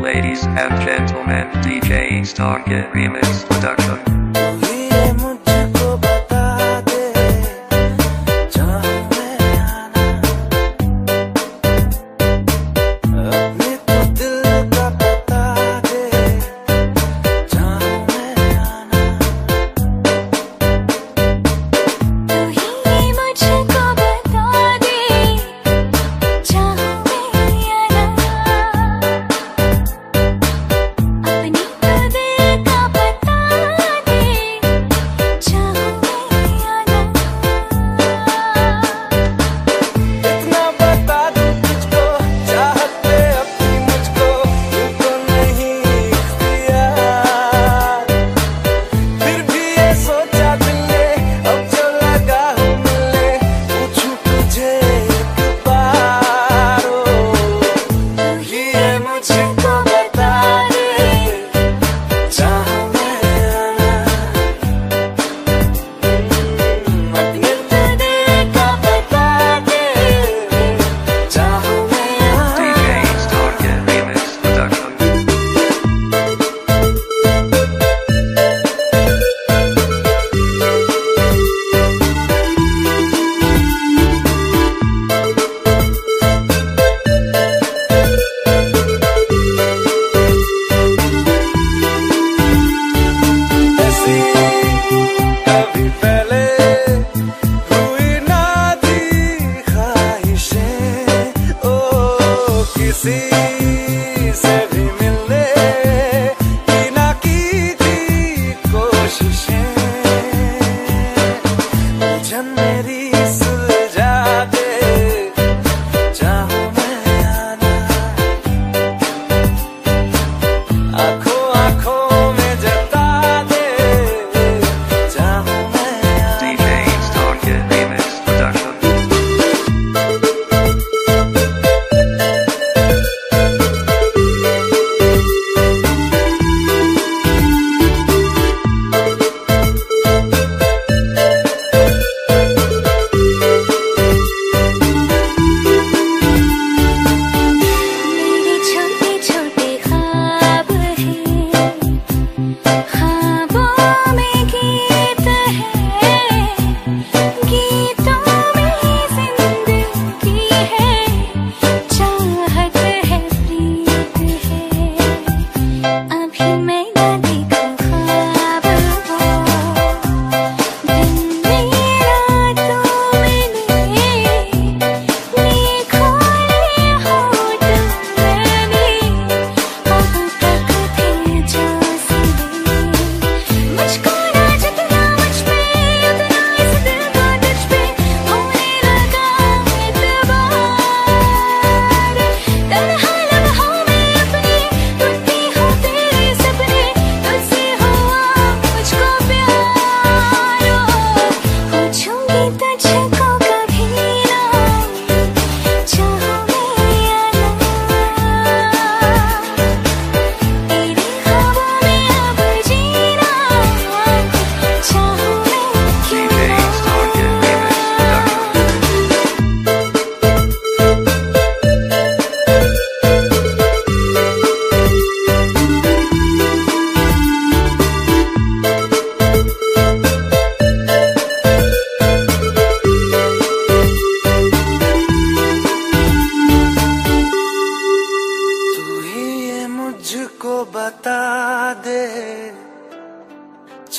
Ladies and gentlemen, DJ Stargate Remix Production.